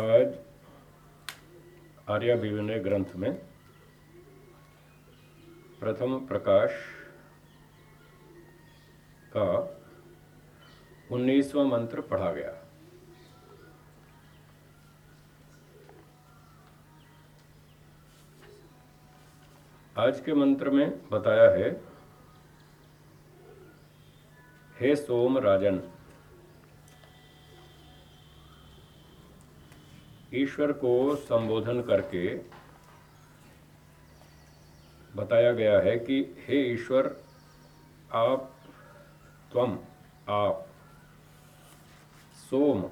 आज आर्या विविनय ग्रंथ में प्रथम प्रकाश का उन्नीसवा मंत्र पढ़ा गया। आज के मंत्र में बताया है, हे सोम राजन ईश्वर को संबोधन करके बताया गया है कि हे ईश्वर, आप त्वम, आप सोम,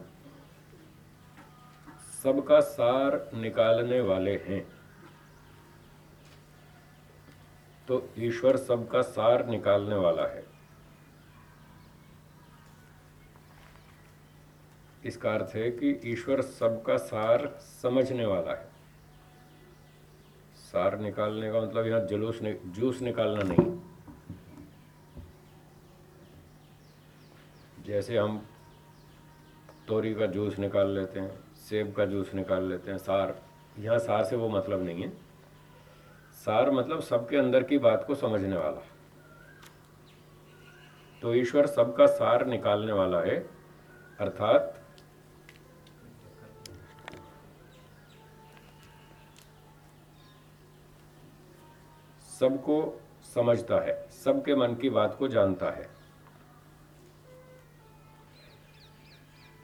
सबका सार निकालने वाले हैं। तो ईश्वर सबका सार निकालने वाला है। इसका अर्थ है कि ईश्वर सबका सार समझने वाला है। सार निकालने का मतलब यहाँ जलूस नि, जूस निकालना नहीं। जैसे हम तोरी का जूस निकाल लेते हैं सेब का जूस निकाल लेते हैं सार यहाँ सार से वो मतलब नहीं है। सार मतलब सबके अंदर की बात को समझने वाला। तो ईश्वर सबका सार निकालने वाला है अर्थात सबको समझता है, सबके मन की बात को जानता है।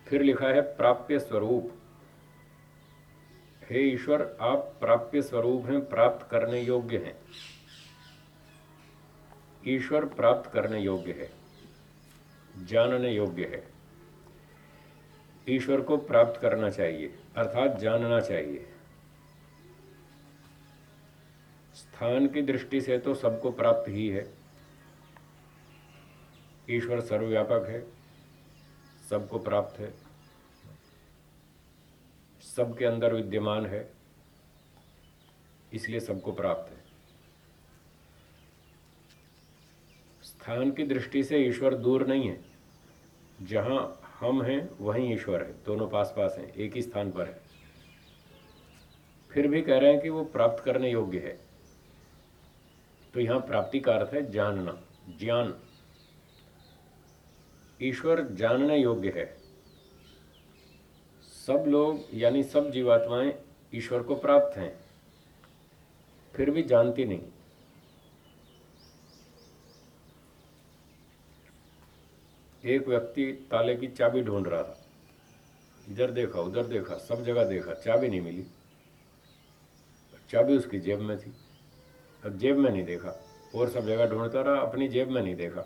फिर लिखा है, प्राप्य स्वरूप। हे ईश्वर, आप प्राप्य स्वरूप हैं, प्राप्त करने योग्य हैं। ईश्वर प्राप्त करने योग्य है, जानने योग्य है। ईश्वर को प्राप्त करना चाहिए, अर्थात जानना चाहिए। स्थान की दृष्टि से तो सबको प्राप्त ही है। ईश्वर सर्वव्यापक है, सबको प्राप्त है, सबके अंदर विद्यमान है, इसलिए सबको प्राप्त है। स्थान की दृष्टि से ईश्वर दूर नहीं है। जहाँ हम हैं, वहीं ईश्वर है। दोनों पास पास हैं, एक ही स्थान पर है। फिर भी कह रहे हैं कि वो प्राप्त करने योग्य है। तो यहाँ प्राप्ति का अर्थ है जानना, ज्ञान। ईश्वर जानने योग्य है। सब लोग, यानी सब जीवात्माएँ ईश्वर को प्राप्त हैं, फिर भी जानती नहीं। एक व्यक्ति ताले की चाबी ढूंढ रहा था। इधर देखा, उधर देखा, सब जगह देखा, चाबी नहीं मिली। चाबी उसकी जेब में थी। अब जेब में नहीं देखा। और सब जगह ढूंढता रहा, अपनी जेब में नहीं देखा।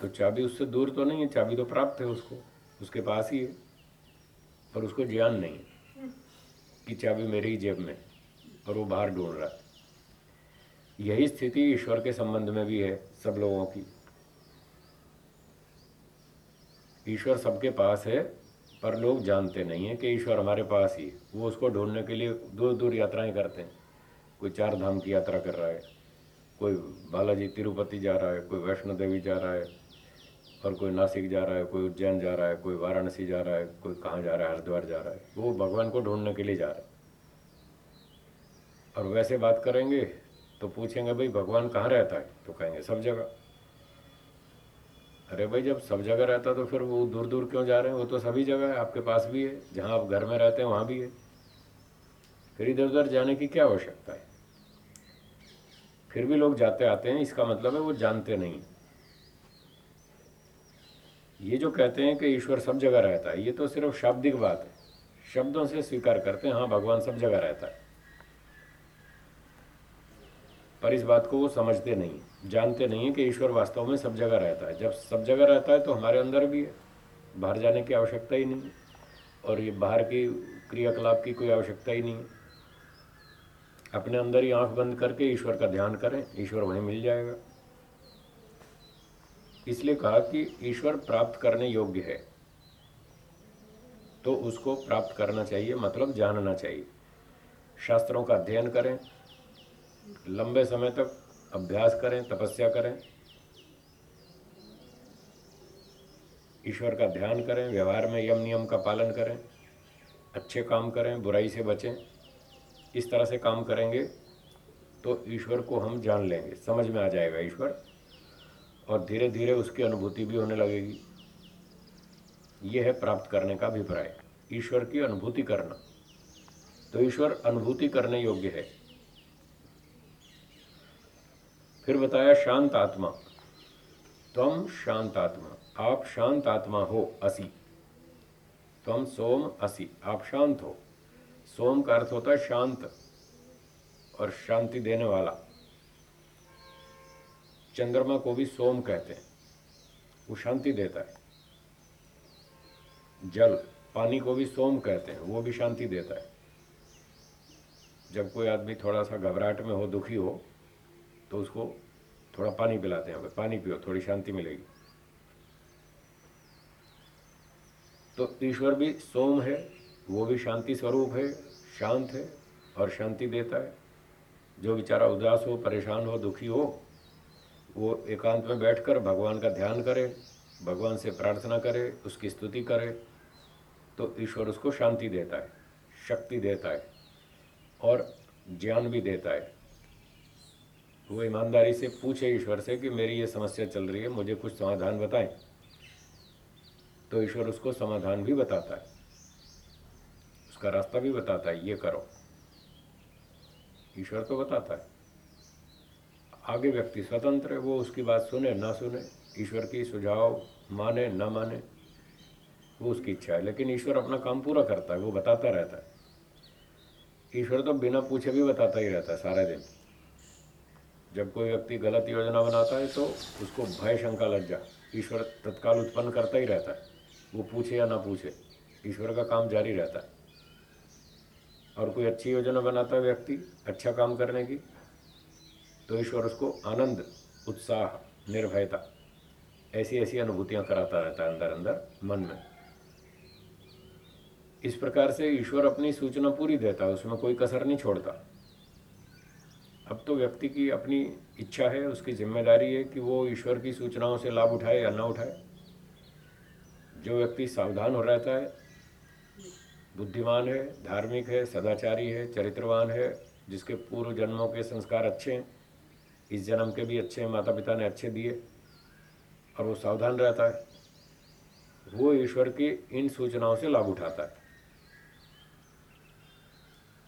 तो चाबी उससे दूर तो नहीं है, चाबी तो प्राप्त है उसको। उसके पास ही है, पर उसको ज्ञान नहीं कि चाबी मेरी ही जेब में और वो बाहर ढूंढ रहा है। यही स्थिति ईश्वर के संबंध में भी है सब लोगों की। ईश्वर सबके पास है, पर लोग जानते नहीं हैं कि ईश्वर हमारे पास ही है। वो उसको ढूँढने के लिए दूर दूर यात्राएँ करते हैं। कोई चार धाम की यात्रा कर रहा है, कोई बालाजी तिरुपति जा रहा है, कोई वैष्णो देवी जा रहा है, और कोई नासिक जा रहा है, कोई उज्जैन जा रहा है, कोई वाराणसी जा रहा है, कोई कहाँ जा रहा है, हरिद्वार जा रहा है, वो भगवान को ढूँढने के लिए जा रहा है। और वैसे बात करेंगे तो पूछेंगे, भाई, भगवान कहाँ रहता है? तो कहेंगे, सब जगह। अरे भाई, जब सब जगह रहता तो फिर वो दूर दूर क्यों जा रहे हैं? वो तो सभी जगह है, आपके पास भी है, जहाँ आप घर में रहते हैं, वहाँ भी है। फिर इधर उधर जाने की क्या आवश्यकता है? फिर भी लोग जाते आते हैं, इसका मतलब है वो जानते नहीं। ये जो कहते हैं कि ईश्वर सब जगह रहता है, ये तो सिर्फ़ शाब्दिक बात है। शब्दों से स्वीकार करते हैं हाँ भगवान सब जगह रहता है। पर इस बात को वो समझते नहीं, जानते नहीं कि ईश्वर वास्तव में सब जगह रहता है। जब सब जगह रहता है तो हमारे अंदर भी है, बाहर जाने की आवश्यकता ही नहीं और ये बाहर की क्रियाकलाप की कोई आवश्यकता ही नहीं है। अपने अंदर ही आँख बंद करके ईश्वर का ध्यान करें, ईश्वर वहीं मिल जाएगा। इसलिए कहा कि ईश्वर प्राप्त करने योग्य है। तो उसको प्राप्त करना चाहिए मतलब जानना चाहिए। शास्त्रों का अध्ययन करें, लंबे समय तक अभ्यास करें, तपस्या करें। ईश्वर का ध्यान करें, व्यवहार में यम नियम का पालन करें, अच्छे काम करें, बुराई से बचें। इस तरह से काम करेंगे तो ईश्वर को हम जान लेंगे। समझ में आ जाएगा ईश्वर। और धीरे धीरे उसकी अनुभूति भी होने लगेगी। यह है प्राप्त करने का अभिप्राय। ईश्वर की अनुभूति करना। तो ईश्वर अनुभूति करने योग्य है। फिर बताया शांत आत्मा। तम शांत आत्मा। आप शांत आत्मा हो, असी। तम सोम असी। आप शांत हो। सोम का अर्थ होता है शांत और शांति देने वाला। चंद्रमा को भी सोम कहते हैं। वो शांति देता है। जल, पानी को भी सोम कहते हैं। वो भी शांति देता है। जब कोई आदमी थोड़ा सा घबराहट में हो, दुखी हो तो उसको थोड़ा पानी पिलाते हैं। पानी पियो, थोड़ी शांति मिलेगी। तो ईश्वर भी सोम है, वो भी शांति स्वरूप है शांत है और शांति देता है। जो बेचारा उदास हो, परेशान हो, दुखी हो, वो एकांत में बैठकर भगवान का ध्यान करे, भगवान से प्रार्थना करे, उसकी स्तुति करे तो ईश्वर उसको शांति देता है, शक्ति देता है और ज्ञान भी देता है। वो ईमानदारी से पूछे ईश्वर से कि मेरी ये समस्या चल रही है, मुझे कुछ समाधान बताएँ। तो ईश्वर उसको समाधान भी बताता है। उसका रास्ता भी बताता है, ये करो। ईश्वर तो बताता है। आगे व्यक्ति स्वतंत्र है, वो उसकी बात सुने, ना सुने, ईश्वर की सुझाव माने, ना माने, वो उसकी इच्छा है। लेकिन ईश्वर अपना काम पूरा करता है, वो बताता रहता है। ईश्वर तो बिना पूछे भी बताता ही रहता है सारे दिन। जब कोई व्यक्ति गलत योजना बनाता है तो उसको भय, शंका लज्जा ईश्वर तत्काल उत्पन्न करता ही रहता है। वो पूछे या ना पूछे, ईश्वर का काम जारी रहता है। और कोई अच्छी योजना बनाता है व्यक्ति अच्छा काम करने की तो ईश्वर उसको आनंद, उत्साह, निर्भयता ऐसी ऐसी अनुभूतियाँ कराता रहता है अंदर अंदर, मन में। इस प्रकार से ईश्वर अपनी सूचना पूरी देता है, उसमें कोई कसर नहीं छोड़ता। अब तो व्यक्ति की अपनी इच्छा है, उसकी ज़िम्मेदारी है कि वो ईश्वर की सूचनाओं से लाभ उठाए या ना उठाए। जो व्यक्ति सावधान हो रहता है बुद्धिमान है धार्मिक है सदाचारी है चरित्रवान है जिसके पूर्व जन्मों के संस्कार अच्छे हैं इस जन्म के भी अच्छे हैं माता पिता ने अच्छे दिए और वो सावधान रहता है। वो ईश्वर की इन सूचनाओं से लाभ उठाता है।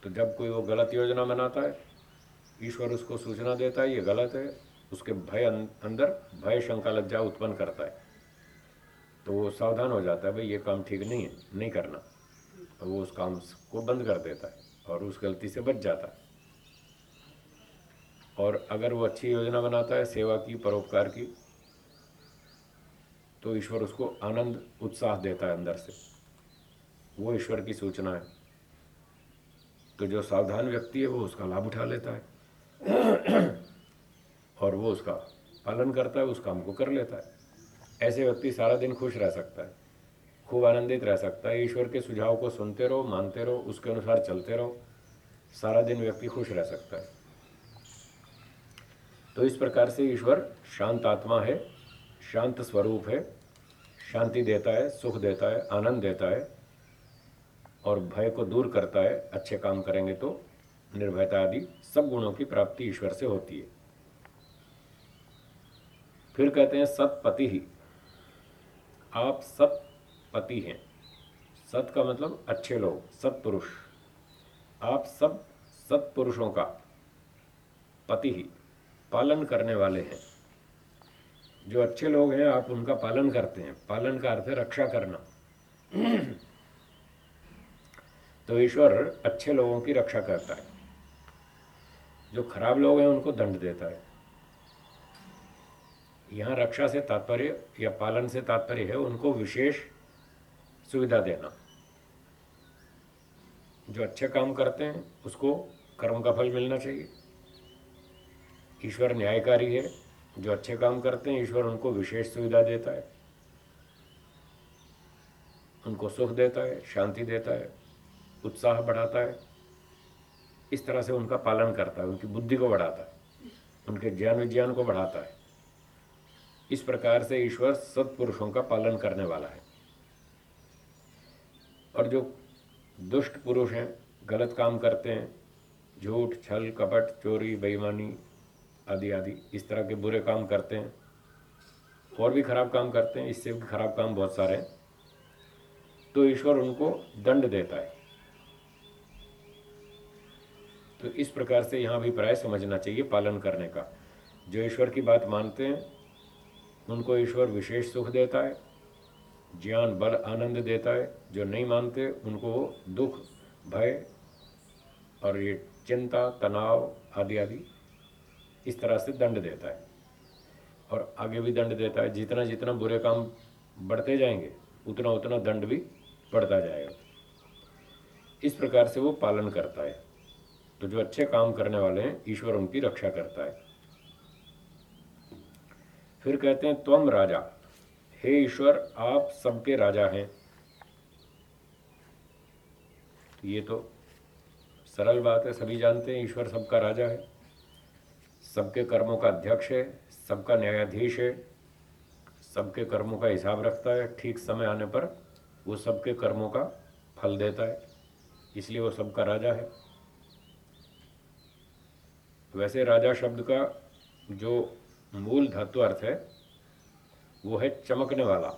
तो जब कोई वो गलत योजना बनाता है ईश्वर उसको सूचना देता है ये गलत है उसके भय अं-, अंदर भय शंका लज्जा उत्पन्न करता है। तो वो सावधान हो जाता है भाई ये काम ठीक नहीं है नहीं करना। तो वो उस काम को बंद कर देता है और उस गलती से बच जाता है। और अगर वो अच्छी योजना बनाता है, सेवा की, परोपकार की तो ईश्वर उसको आनंद, उत्साह देता है अंदर से। वो ईश्वर की सूचना है। तो जो सावधान व्यक्ति है, वो उसका लाभ उठा लेता है। और वो उसका पालन करता है, उस काम को कर लेता है। ऐसे व्यक्ति सारा दिन खुश रह सकता है। खूब आनंदित रह सकता है। ईश्वर के सुझाव को सुनते रहो, मानते रहो, उसके अनुसार चलते रहो। सारा दिन व्यक्ति खुश रह सकता है। तो इस प्रकार से ईश्वर शांत आत्मा है, शांत स्वरूप है, शांति देता है, सुख देता है, आनंद देता है और भय को दूर करता है। अच्छे काम करेंगे तो निर्भयता आदि सब गुणों की प्राप्ति ईश्वर से होती है। फिर कहते हैं, सतपति ही। आप सतपति हैं। सत का मतलब अच्छे लोग, सत्पुरुष। आप सब सत्पुरुषों का पति ही, पालन करने वाले हैं। जो अच्छे लोग हैं, आप उनका पालन करते हैं। पालन का अर्थ है रक्षा करना। तो ईश्वर अच्छे लोगों की रक्षा करता है। जो खराब लोग हैं, उनको दंड देता है। यहाँ रक्षा से तात्पर्य या पालन से तात्पर्य है, उनको विशेष सुविधा देना। जो अच्छे काम करते हैं, उसको कर्म का फल मिलना चाहिए। ईश्वर न्यायकारी है, जो अच्छे काम करते हैं, ईश्वर उनको विशेष सुविधा देता है। उनको सुख देता है, शांति देता है, उत्साह बढ़ाता है। इस तरह से उनका पालन करता है, उनकी बुद्धि को बढ़ाता है, उनके ज्ञान विज्ञान को बढ़ाता है। इस प्रकार से ईश्वर सत्पुरुषों का पालन करने वाला है। और जो दुष्ट पुरुष हैं, गलत काम करते हैं, झूठ, छल, कपट, चोरी, बेईमानी आदि आदि, इस तरह के बुरे काम करते हैं, और भी खराब काम करते हैं, इससे भी खराब काम बहुत सारे हैं। तो ईश्वर उनको दंड देता है। तो इस प्रकार से यहाँ भी प्राय समझना चाहिए पालन करने का। जो ईश्वर की बात मानते हैं, उनको ईश्वर विशेष सुख देता है ज्ञान बल आनंद देता है, जो नहीं मानते, उनको दुख, भय और ये चिंता, तनाव आदि आदि इस तरह से दंड देता है। और आगे भी दंड देता है, जितना जितना बुरे काम बढ़ते जाएँगे, उतना उतना दंड भी बढ़ता जाएगा। इस प्रकार से वो पालन करता है। तो जो अच्छे काम करने वाले हैं, ईश्वर उनकी रक्षा करता है। फिर कहते हैं त्वम राजा। हे ईश्वर, आप सबके राजा हैं। ये तो सरल बात है, सभी जानते हैं ईश्वर सबका राजा है। सबके कर्मों का अध्यक्ष है, सबका न्यायाधीश है, सबके कर्मों का हिसाब रखता है, ठीक समय आने पर वो सबके कर्मों का फल देता है, इसलिए वो सबका राजा है। वैसे राजा शब्द का जो मूल धातु अर्थ है वो है चमकने वाला।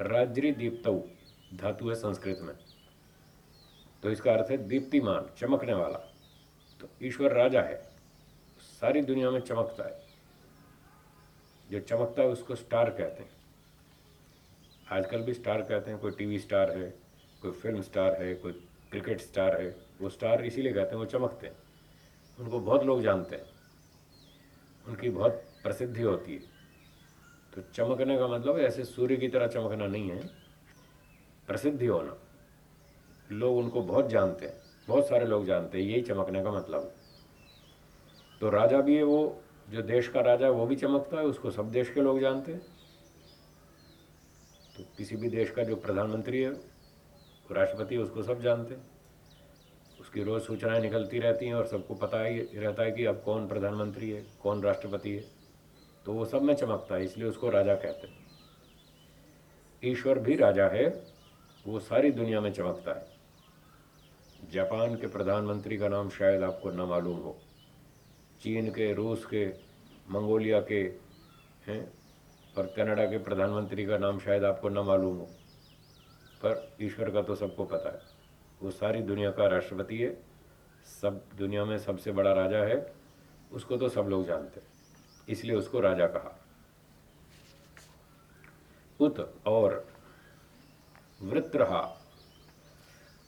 राजरी दीप्त धातु है संस्कृत में। तो इसका अर्थ है दीप्तिमान, चमकने वाला। तो ईश्वर राजा है, सारी दुनिया में चमकता है। जो चमकता है उसको स्टार कहते हैं। आजकल भी स्टार कहते हैं, कोई टीवी स्टार है, कोई फ़िल्म स्टार है, कोई क्रिकेट स्टार है, वो स्टार इसीलिए कहते हैं, वो चमकते हैं। उनको बहुत लोग जानते हैं। उनकी बहुत प्रसिद्धि होती है। तो चमकने का मतलब ऐसे सूर्य की तरह चमकना नहीं है। प्रसिद्धि होना। लोग उनको बहुत जानते हैं, बहुत सारे लोग जानते हैं, यही चमकने का मतलब। तो राजा भी है वो, जो देश का राजा है वो भी चमकता है, उसको सब देश के लोग जानते हैं। तो किसी भी देश का जो प्रधानमंत्री है राष्ट्रपति उसको सब जानते हैं। उसकी रोज़ सूचनाएँ निकलती रहती हैं और सबको पता ही रहता है कि अब कौन प्रधानमंत्री है, कौन राष्ट्रपति है। तो वो सब में चमकता है, इसलिए उसको राजा कहते हैं। ईश्वर भी राजा है, वो सारी दुनिया में चमकता है। जापान के प्रधानमंत्री का नाम शायद आपको न मालूम हो। चीन के, रूस के, मंगोलिया के, हैं और कनाडा के प्रधानमंत्री का नाम शायद आपको न मालूम हो। पर ईश्वर का तो सबको पता है। वो सारी दुनिया का राष्ट्रपति है, सब दुनिया में सबसे बड़ा राजा है, उसको तो सब लोग जानते हैं। इसलिए उसको राजा कहा। उत और वृत्रहा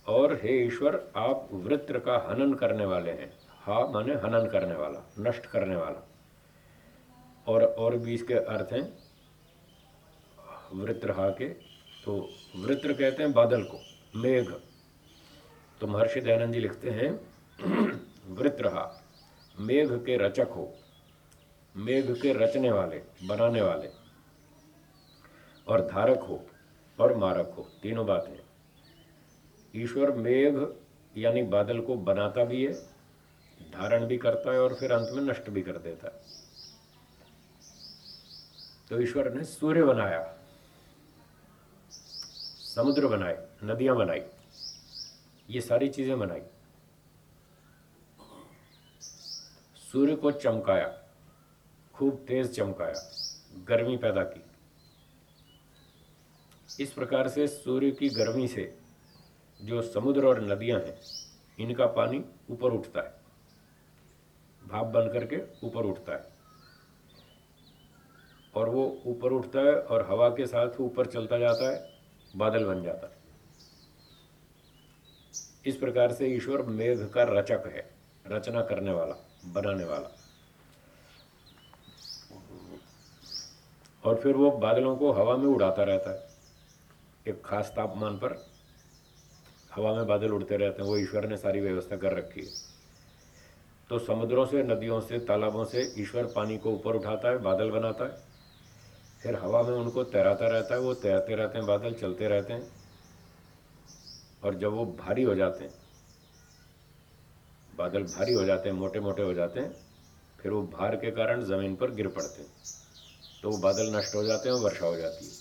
और हे ईश्वर, आप वृत्र का हनन करने वाले हैं। हा माने हनन करने वाला, नष्ट करने वाला। और और भी इसके अर्थ हैं। वृत्रहा के तो वृत्र कहते हैं बादल को, मेघ। तो महर्षि दयानंद जी लिखते हैं वृत्र हा मेघ के रचक हो। मेघ के रचने वाले, बनाने वाले। और धारक हो और मारक हो, तीनों बातें ईश्वर मेघ यानी बादल को बनाता भी है, धारण भी करता है और फिर अंत में नष्ट भी कर देता है। तो ईश्वर ने सूर्य बनाया, समुद्र बनाए, नदियाँ बनाई, ये सारी चीज़ें बनाई। सूर्य को चमकाया खूब तेज चमकाया, गर्मी पैदा की। इस प्रकार से सूर्य की गर्मी से जो समुद्र और नदियाँ हैं, इनका पानी ऊपर उठता है, भाप बन करके ऊपर उठता है। और वो ऊपर उठता है और हवा के साथ ऊपर चलता जाता है, बादल बन जाता है। इस प्रकार से ईश्वर मेघ का रचक है, रचना करने वाला, बनाने वाला। और फिर वो बादलों को हवा में उड़ाता रहता है। एक खास तापमान पर हवा में बादल उड़ते रहते हैं। वो ईश्वर ने सारी व्यवस्था कर रखी है। तो समुद्रों से, नदियों से, तालाबों से ईश्वर पानी को ऊपर उठाता है, बादल बनाता है। फिर हवा में उनको तैराता रहता है। वो तैरते रहते हैं, बादल चलते रहते हैं। और जब वो भारी हो जाते हैं, बादल भारी हो जाते हैं मोटे मोटे हो जाते हैं, फिर वो भार के कारण ज़मीन पर गिर पड़ते हैं। तो वो बादल नष्ट हो जाते हैं और वर्षा हो जाती है।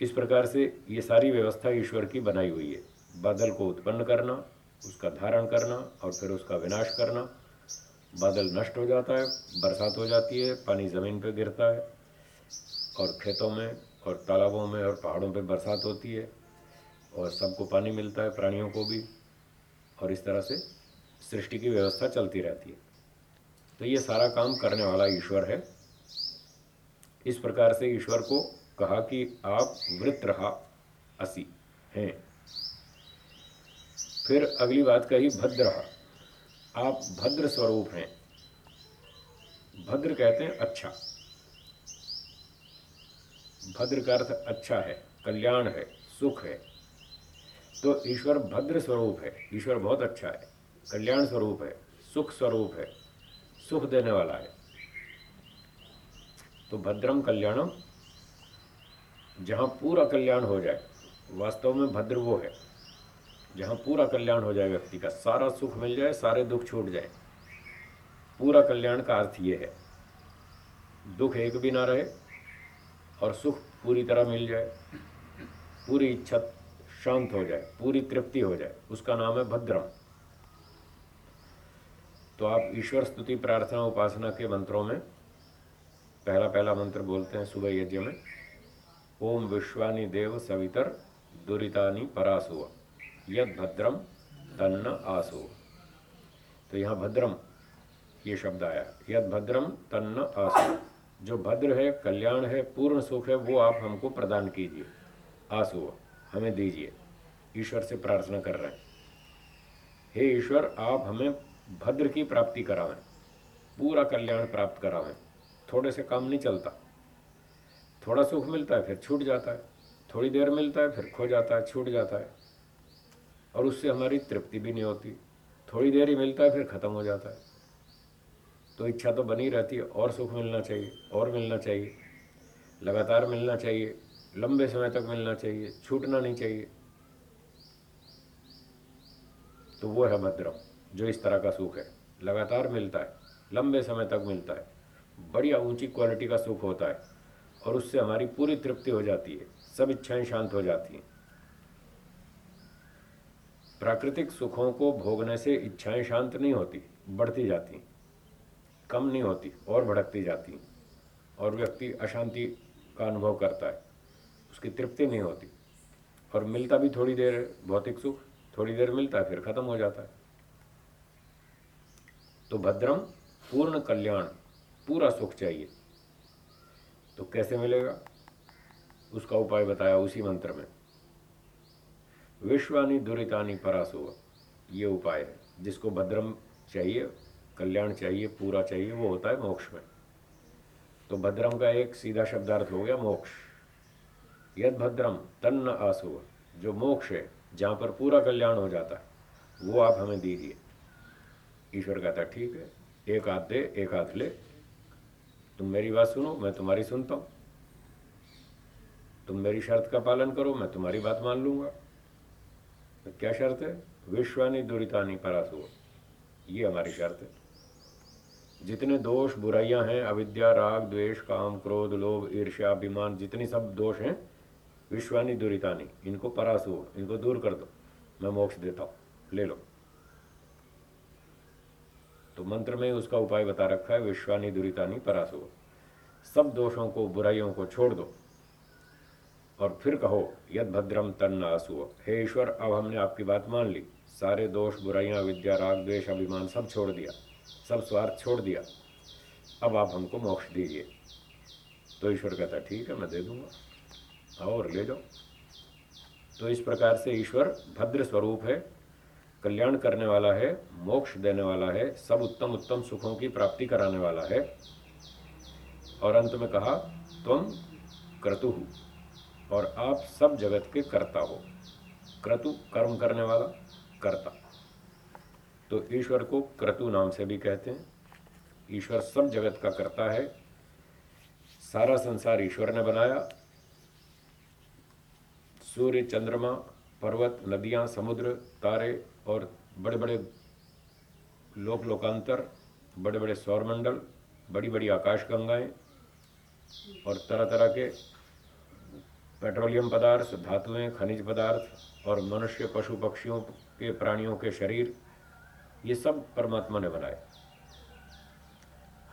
इस प्रकार से ये सारी व्यवस्था ईश्वर की बनाई हुई है। बादल को उत्पन्न करना, उसका धारण करना और फिर उसका विनाश करना। बादल नष्ट हो जाता है, बरसात हो जाती है, पानी ज़मीन पर गिरता है और खेतों में और तालाबों में और पहाड़ों पर बरसात होती है और सबको पानी मिलता है, प्राणियों को भी। और इस तरह से सृष्टि की व्यवस्था चलती रहती है। तो ये सारा काम करने वाला ईश्वर है। इस प्रकार से ईश्वर को कहा कि आप वृत रहा, असी हैं। फिर अगली बात कही, भद्र आप भद्र स्वरूप हैं। भद्र कहते हैं अच्छा। भद्र का अर्थ अच्छा है, कल्याण है, सुख है। तो ईश्वर भद्र स्वरूप है। ईश्वर बहुत अच्छा है। कल्याण स्वरूप है, सुख स्वरूप है, सुख देने वाला है। तो भद्रम कल्याणम, जहाँ पूरा कल्याण हो जाए, वास्तव में भद्र वो है, जहाँ पूरा कल्याण हो जाए व्यक्ति का, सारा सुख मिल जाए, सारे दुख छूट जाए। पूरा कल्याण का अर्थ ये है, दुख एक भी ना रहे और सुख पूरी तरह मिल जाए, पूरी इच्छा शांत हो जाए, पूरी तृप्ति हो जाए, उसका नाम है भद्रम तो आप ईश्वर स्तुति प्रार्थना उपासना के मंत्रों में पहला पहला मंत्र बोलते हैं सुबह यज्ञ में। ओम विश्वानी देव सवितर दुरितानी परासुव। यद भद्रम तन्न आसु तो यहाँ भद्रम ये शब्द आया। यद भद्रम तन्न आसु जो भद्र है, कल्याण है, पूर्ण सुख है, वो आप हमको प्रदान कीजिए। आसु हमें दीजिए। ईश्वर से प्रार्थना कर रहे हैं। हे ईश्वर, आप हमें भद्र की प्राप्ति करावें। पूरा कल्याण प्राप्त करावें। थोड़े से काम नहीं चलता। थोड़ा सुख मिलता है, फिर छूट जाता है। थोड़ी देर मिलता है, फिर खो जाता है, छूट जाता है। और उससे हमारी तृप्ति भी नहीं होती। थोड़ी देर ही मिलता है, फिर ख़त्म हो जाता है। तो इच्छा तो बनी रहती है, और सुख मिलना चाहिए, और मिलना चाहिए। लगातार मिलना चाहिए, लंबे समय तक मिलना चाहिए, छूटना नहीं चाहिए। तो वो है भद्रम, जो इस तरह का सुख है। लगातार मिलता है, लंबे समय तक मिलता है। बढ़िया ऊँची क्वालिटी का सुख होता है और उससे हमारी पूरी तृप्ति हो जाती है, सब इच्छाएँ शांत हो जाती हैं। प्राकृतिक सुखों को भोगने से इच्छाएँ शांत नहीं होती, बढ़ती जाती कम नहीं होती, और भड़कती जाती और व्यक्ति अशांति का अनुभव करता है, उसकी तृप्ति नहीं होती। और मिलता भी थोड़ी देर भौतिक सुख, थोड़ी देर मिलता है, फिर खत्म हो जाता है। तो भद्रम पूर्ण कल्याण। पूरा सुख चाहिए। तो कैसे मिलेगा? उसका उपाय बताया उसी मंत्र में। विश्वानी दुरितानी परासुव, ये उपाय है। जिसको भद्रम चाहिए, कल्याण चाहिए, पूरा चाहिए, वो होता है मोक्ष में। तो भद्रम का एक सीधा शब्दार्थ हो गया मोक्ष। यद भद्रम तन्न आसुव। जो मोक्ष है, जहाँ पर पूरा कल्याण हो जाता है, वो आप हमें दीजिए। ईश्वर कहता ठीक है, एक हाथ दे, एक हाथ ले तुम मेरी बात सुनो, मैं तुम्हारी सुनता हूँ। तुम मेरी शर्त का पालन करो, मैं तुम्हारी बात मान लूँगा। तो क्या शर्त है? विश्वानी दुरितानी परासु ये हमारी शर्त है। जितने दोष बुराइयाँ हैं, अविद्या, राग, द्वेष, काम, क्रोध, लोभ, ईर्ष्या, अभिमान, जितनी सब दोष हैं, विश्वानी दुरितानी, इनको परासु इनको दूर कर दो। मैं मोक्ष देता हूँ। ले लो। तो मंत्र में उसका उपाय बता रखा है, विश्वानी दुरितानी परासो। सब दोषों को, बुराइयों को छोड़ दो। और फिर कहो यद भद्रम तन्न आसु हे ईश्वर, अब हमने आपकी बात मान ली। सारे दोष, बुराइयाँ, विद्या, राग, द्वेष, अभिमान सब छोड़ दिया। सब स्वार्थ छोड़ दिया। अब आप हमको मोक्ष दीजिए। तो ईश्वर कहता, ठीक है, मैं दे दूँगा। और ले जाओ। तो इस प्रकार से ईश्वर भद्र स्वरूप है। कल्याण करने वाला है, मोक्ष देने वाला है, सब उत्तम उत्तम सुखों की प्राप्ति कराने वाला है। और अंत में कहा, तुम क्रतु हो और आप सब जगत के कर्ता हो। क्रतु कर्म करने वाला, कर्ता। तो ईश्वर को क्रतु नाम से भी कहते हैं। ईश्वर सब जगत का कर्ता है। सारा संसार ईश्वर ने बनाया। सूर्य, चंद्रमा, पर्वत, नदियाँ, समुद्र, तारे और बड़े बड़े लोक लोकांतर बड़े बड़े सौरमंडल बड़ी बड़ी आकाश गंगाएँ और तरह तरह के पेट्रोलियम पदार्थ, धातुएँ, खनिज पदार्थ और मनुष्य, पशु पक्षियों के प्राणियों के शरीर, ये सब परमात्मा ने बनाए।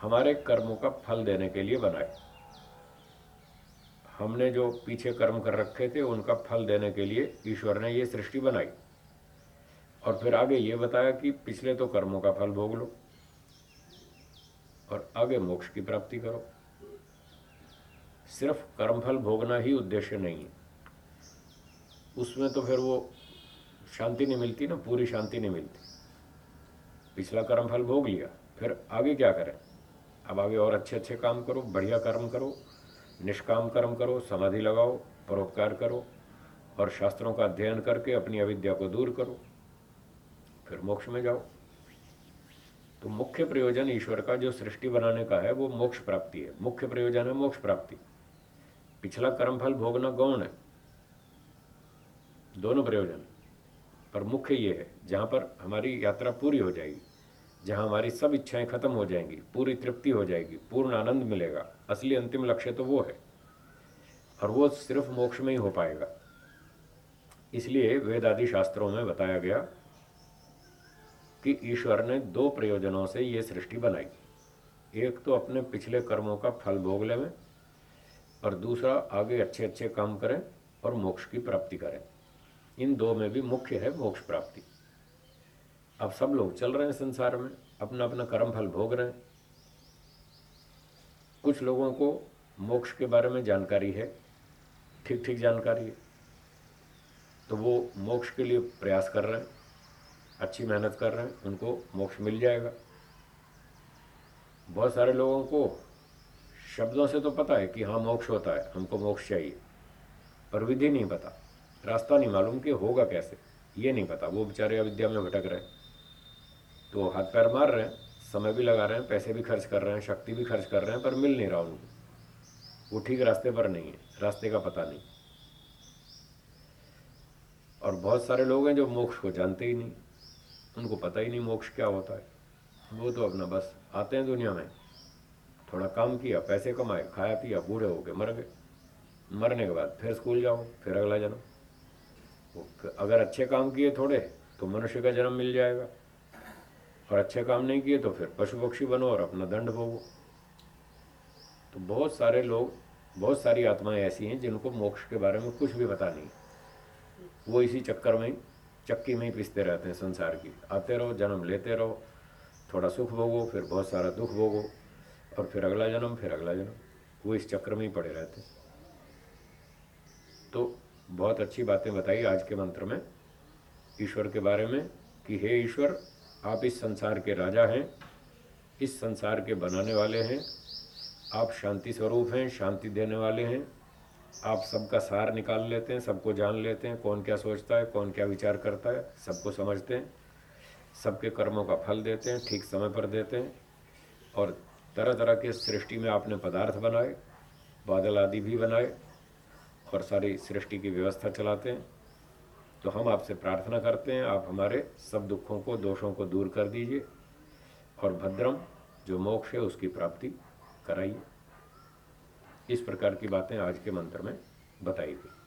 हमारे कर्मों का फल देने के लिए बनाए। हमने जो पीछे कर्म कर रखे थे, उनका फल देने के लिए ईश्वर ने ये सृष्टि बनाई। और फिर आगे ये बताया कि पिछले तो कर्मों का फल भोग लो और आगे मोक्ष की प्राप्ति करो। सिर्फ़ कर्मफल भोगना ही उद्देश्य नहीं है। उसमें तो फिर वो शांति नहीं मिलती ना, पूरी शांति नहीं मिलती। पिछला कर्मफल भोग लिया, फिर आगे क्या करें? अब आगे और अच्छे अच्छे काम करो, बढ़िया कर्म करो, निष्काम कर्म करो, समाधि लगाओ, परोपकार करो और शास्त्रों का अध्ययन करके अपनी अविद्या को दूर करो। फिर मोक्ष में जाओ। तो मुख्य प्रयोजन ईश्वर का जो सृष्टि बनाने का है, वो मोक्ष प्राप्ति है। मुख्य प्रयोजन है मोक्ष प्राप्ति। पिछला कर्मफल भोगना गौण है। दोनों प्रयोजन। पर मुख्य ये है, जहाँ पर हमारी यात्रा पूरी हो जाएगी, जहाँ हमारी सब इच्छाएँ खत्म हो जाएँगी, पूरी तृप्ति हो जाएगी, पूर्ण आनंद मिलेगा। असली अंतिम लक्ष्य तो वो है। और वो सिर्फ़ मोक्ष में ही हो पाएगा। इसलिए वेद आदि शास्त्रों में बताया गया कि ईश्वर ने दो प्रयोजनों से ये सृष्टि बनाई। एक तो अपने पिछले कर्मों का फल भोग लेवें और दूसरा आगे अच्छे अच्छे काम करें और मोक्ष की प्राप्ति करें। इन दो में भी मुख्य है मोक्ष प्राप्ति। अब सब लोग चल रहे हैं संसार में अपना अपना कर्म फल भोग रहे हैं। कुछ लोगों को मोक्ष के बारे में जानकारी है ठीक ठीक जानकारी है तो वो मोक्ष के लिए प्रयास कर रहे हैं। अच्छी मेहनत कर रहे हैं, उनको मोक्ष मिल जाएगा। बहुत सारे लोगों को शब्दों से तो पता है कि हाँ मोक्ष होता है, हमको मोक्ष चाहिए, पर विधि नहीं पता। रास्ता नहीं मालूम कि होगा कैसे, ये नहीं पता। वो बेचारे अविद्या में भटक रहे हैं तो हाथ पैर मार रहे हैं, समय भी लगा रहे हैं, पैसे भी खर्च कर रहे हैं, शक्ति भी खर्च कर रहे हैं, पर मिल नहीं रहा उनको। वो ठीक रास्ते पर नहीं है, रास्ते का पता नहीं। और बहुत सारे लोग हैं जो मोक्ष को जानते ही नहीं। उनको पता ही नहीं मोक्ष क्या होता है। वो तो अपना बस आते हैं दुनिया में। थोड़ा काम किया, पैसे कमाए, खाया पिया, बूढ़े हो गए मर गए। मरने के बाद फिर स्कूल जाओ फिर अगला जन्म। अगर अच्छे काम किए थोड़े तो मनुष्य का जन्म मिल जाएगा। और अच्छे काम नहीं किए तो फिर पशु पक्षी बनो और अपना दंड भोगो। तो बहुत सारे लोग, बहुत सारी आत्माएँ ऐसी हैं जिनको मोक्ष के बारे में कुछ भी पता नहीं वो इसी चक्कर में चक्की में ही पिसते रहते हैं संसार की। आते रहो, जन्म लेते रहो, थोड़ा सुख भोगो, फिर बहुत सारा दुख भोगो, और फिर अगला जन्म, फिर अगला जन्म। वो इस चक्र में ही पड़े रहते हैं। तो बहुत अच्छी बातें बताई आज के मंत्र में, ईश्वर के बारे में, कि हे ईश्वर, आप इस संसार के राजा हैं, इस संसार के बनाने वाले हैं, आप शांति स्वरूप हैं, शांति देने वाले हैं आप सबका सार निकाल लेते हैं, सबको जान लेते हैं, कौन क्या सोचता है, कौन क्या विचार करता है, सबको समझते हैं, सबके कर्मों का फल देते हैं, ठीक समय पर देते हैं, और तरह तरह के सृष्टि में आपने पदार्थ बनाए, बादल आदि भी बनाए, और सारी सृष्टि की व्यवस्था चलाते हैं तो हम आपसे प्रार्थना करते हैं, आप हमारे सब दुखों को, दोषों को दूर कर दीजिए, और भद्रम, जो मोक्ष है, उसकी प्राप्ति कराइए। इस प्रकार की बातें आज के मंत्र में बताई गई।